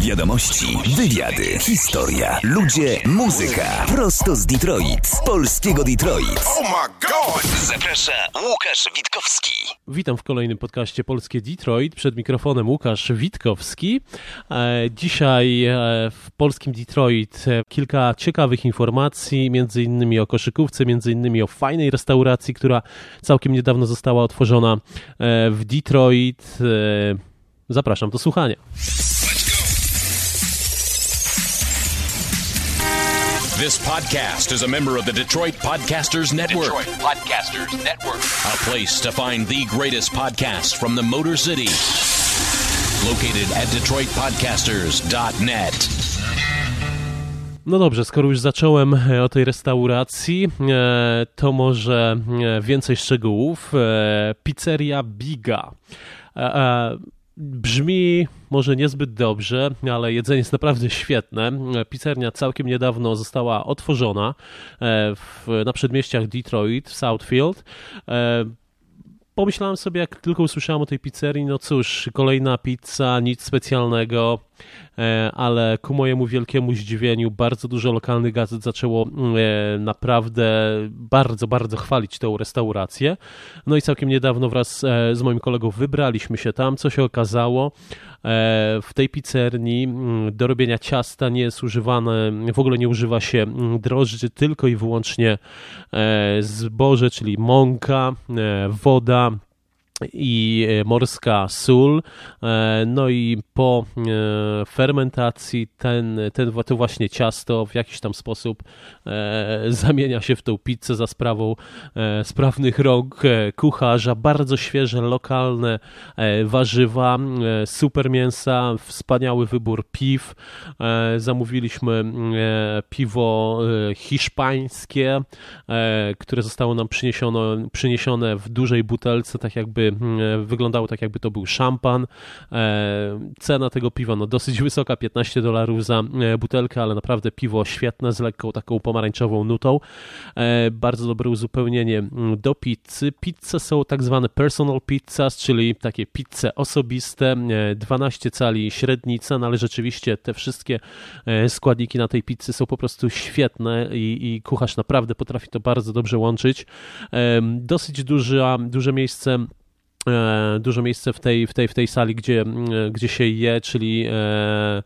Wiadomości, wywiady, historia, ludzie, muzyka. Prosto z Detroit, z polskiego Detroit. Oh my god! Zaprasza Łukasz Witkowski. Witam w kolejnym podcaście Polskie Detroit. Przed mikrofonem Łukasz Witkowski. E, dzisiaj e, w polskim Detroit e, kilka ciekawych informacji, między innymi o koszykówce, między innymi o fajnej restauracji, która całkiem niedawno została otworzona w Detroit. Zapraszam do słuchania. This podcast is a member of the Detroit Podcasters Network. Detroit Podcasters Network. A place to find the greatest podcasts from the Motor City. Located at DetroitPodcasters.net. No dobrze, skoro już zacząłem e, o tej restauracji, e, to może e, więcej szczegółów. Pizzeria Biga. Brzmi może niezbyt dobrze, ale jedzenie jest naprawdę świetne. Pizzernia całkiem niedawno została otworzona e, w, na przedmieściach Detroit, w Southfield. E, pomyślałem sobie, jak tylko usłyszałem o tej pizzerii, no cóż, kolejna pizza, nic specjalnego. E, ale ku mojemu wielkiemu zdziwieniu bardzo dużo lokalnych gazet zaczęło e, naprawdę bardzo, bardzo chwalić tę restaurację. No i całkiem niedawno wraz e, z moim kolegą wybraliśmy się tam, co się okazało. W tej pizzerni do robienia ciasta nie jest używane, w ogóle nie używa się drożdży, tylko i wyłącznie zboże, czyli mąka, woda, i e, morska sól. E, no i po e, fermentacji ten, ten, to właśnie ciasto w jakiś tam sposób zamienia się w tą pizzę za sprawą sprawnych rąk kucharza. Bardzo świeże, lokalne warzywa, super mięsa, wspaniały wybór piw. Zamówiliśmy piwo hiszpańskie, które zostało nam przyniesione, przyniesione w dużej butelce, tak jakby Mm, wyglądało tak, jakby to był szampan. E, cena tego piwa no dosyć wysoka, 15 dolarów za e, butelkę, ale naprawdę piwo świetne, z lekką taką pomarańczową nutą. E, bardzo dobre uzupełnienie mm, do pizzy. Pizze są tak zwane personal pizzas, czyli takie pizze osobiste, 12 cali średnica, no ale rzeczywiście te wszystkie składniki na tej pizzy są po prostu świetne i, i kucharz naprawdę potrafi to bardzo dobrze łączyć. Dosyć duże, duże miejsce E, dużo miejsce w tej, w tej, w tej sali, gdzie, gdzie się je, czyli e,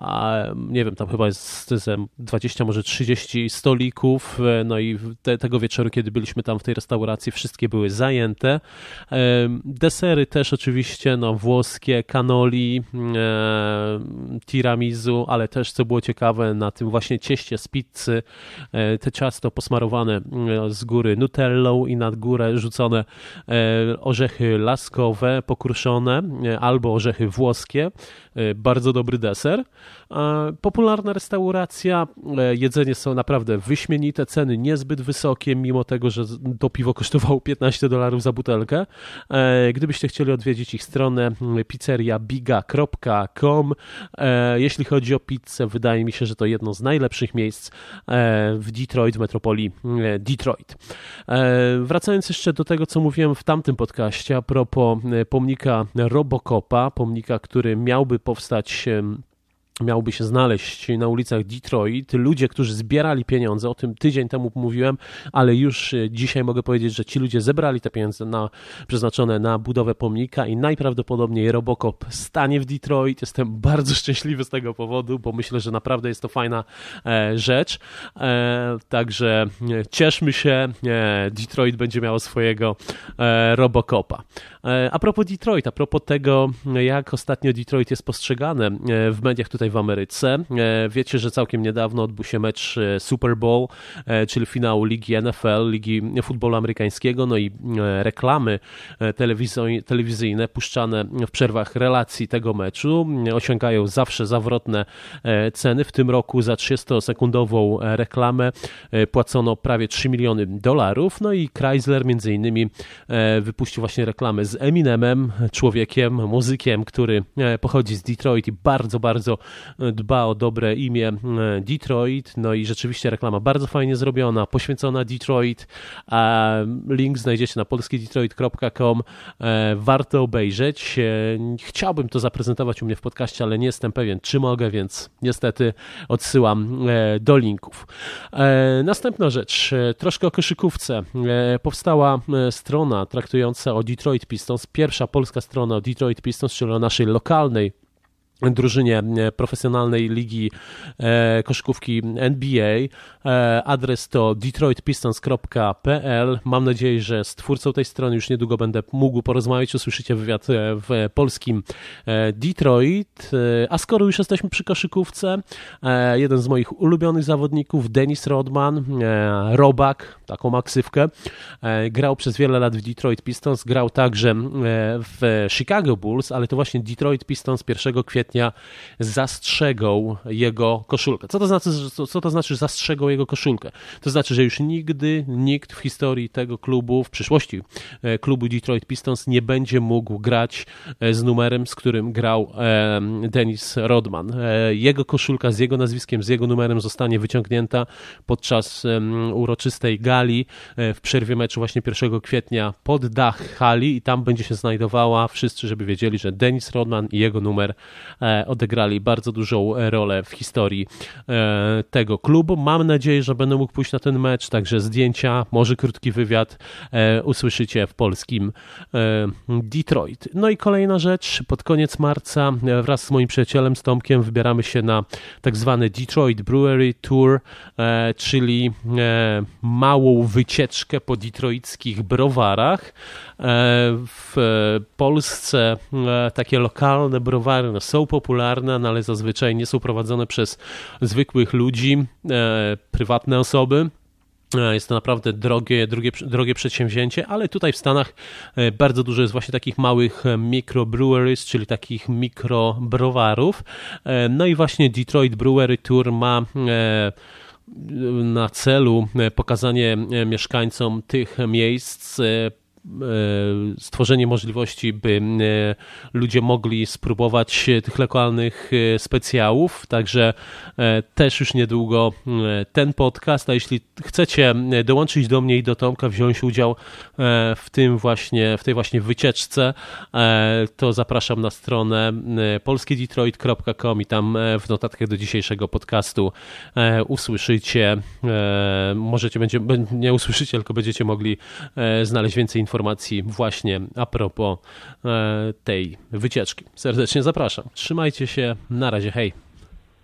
a nie wiem, tam chyba jest 20, może 30 stolików, e, no i te, tego wieczoru, kiedy byliśmy tam w tej restauracji, wszystkie były zajęte. Desery też oczywiście, no włoskie, cannoli, tiramisu, ale też, co było ciekawe, na tym właśnie cieście z pizzy, te ciasto posmarowane z góry nutellą i nad górę rzucone orzechy laskowe, pokruszone, albo orzechy włoskie. Bardzo dobry deser. Popularna restauracja, e, jedzenie są naprawdę wyśmienite, ceny niezbyt wysokie, mimo tego, że to piwo kosztowało 15 dolarów za butelkę. E, gdybyście chcieli odwiedzić ich stronę pizzeriabiga.com, e, jeśli chodzi o pizzę, wydaje mi się, że to jedno z najlepszych miejsc w Detroit, w metropolii Detroit. Wracając jeszcze do tego, co mówiłem w tamtym podcaście a propos pomnika Robocopa, pomnika, który miałby powstać miałby się znaleźć na ulicach Detroit. Ludzie, którzy zbierali pieniądze, o tym tydzień temu mówiłem, ale już e, dzisiaj mogę powiedzieć, że ci ludzie zebrali te pieniądze na, przeznaczone na budowę pomnika i najprawdopodobniej Robocop stanie w Detroit. Jestem bardzo szczęśliwy z tego powodu, bo myślę, że naprawdę jest to fajna e, rzecz. E, także cieszmy się, Detroit będzie miało swojego Robocopa. A propos Detroit, a propos tego, jak ostatnio Detroit jest postrzegane w mediach tutaj w Ameryce. E, wiecie, że całkiem niedawno odbył się mecz e, Super Bowl, e, czyli finał Ligi NFL, Ligi Futbolu Amerykańskiego, no i reklamy telewizyjne puszczane w przerwach relacji tego meczu osiągają zawsze zawrotne ceny. W tym roku za 30-sekundową reklamę płacono prawie 3 miliony dolarów, no i Chrysler między innymi wypuścił właśnie reklamę z Eminemem, człowiekiem, muzykiem, który pochodzi z Detroit i bardzo, bardzo dba o dobre imię Detroit, no i rzeczywiście reklama bardzo fajnie zrobiona, poświęcona Detroit, link znajdziecie na polskiedetroit.com, warto obejrzeć. Chciałbym to zaprezentować u mnie w podcaście, ale nie jestem pewien, czy mogę, więc niestety odsyłam do linków. Następna rzecz, troszkę o koszykówce. Powstała strona traktująca o Detroit Pistons, pierwsza polska strona o Detroit Pistons, czyli o naszej lokalnej drużynie e, profesjonalnej ligi e, koszykówki NBA. E, adres to detroitpistons.pl. Mam nadzieję, że z twórcą tej strony już niedługo będę mógł porozmawiać. Usłyszycie wywiad w polskim Detroit. A skoro już jesteśmy przy koszykówce, jeden z moich ulubionych zawodników, Dennis Rodman, robak, taką maksywkę, grał przez wiele lat w Detroit Pistons, grał także w Chicago Bulls, ale to właśnie Detroit Pistons 1 kwietnia zastrzegą jego koszulkę. Co to znaczy, co to znaczy, że zastrzegą jego koszulkę? To znaczy, że już nigdy nikt w historii tego klubu, w przyszłości e, klubu Detroit Pistons nie będzie mógł grać e, z numerem, z którym grał e, Dennis Rodman. Jego koszulka z jego nazwiskiem, z jego numerem zostanie wyciągnięta podczas uroczystej gali w przerwie meczu właśnie 1 kwietnia pod dach hali i tam będzie się znajdowała wszyscy, żeby wiedzieli, że Dennis Rodman i jego numer E, odegrali bardzo dużą rolę w historii e, tego klubu. Mam nadzieję, że będę mógł pójść na ten mecz, także zdjęcia, może krótki wywiad e, usłyszycie w polskim Detroit. No i kolejna rzecz, pod koniec marca wraz z moim przyjacielem, z Tomkiem, wybieramy się na tak zwany Detroit Brewery Tour, czyli małą wycieczkę po detroickich browarach. W Polsce takie lokalne browary no, są popularne, no ale zazwyczaj nie są prowadzone przez zwykłych ludzi, e, prywatne osoby. E, jest to naprawdę drogie, drogie, drogie przedsięwzięcie, ale tutaj w Stanach e, bardzo dużo jest właśnie takich małych microbreweries, czyli takich mikrobrowarów. No i właśnie Detroit Brewery Tour ma na celu pokazanie mieszkańcom tych miejsc E, stworzenie możliwości, by e, ludzie mogli spróbować tych lokalnych e, specjałów. Także też już niedługo ten podcast. A jeśli chcecie dołączyć do mnie i do Tomka, wziąć udział w tym właśnie, w tej właśnie wycieczce, to zapraszam na stronę polskiedetroit.com i tam w notatkach do dzisiejszego podcastu usłyszycie, możecie, będzie, nie usłyszycie, tylko będziecie mogli znaleźć więcej informacji informacji właśnie a propos e, tej wycieczki. Serdecznie zapraszam. Trzymajcie się. Na razie. Hej.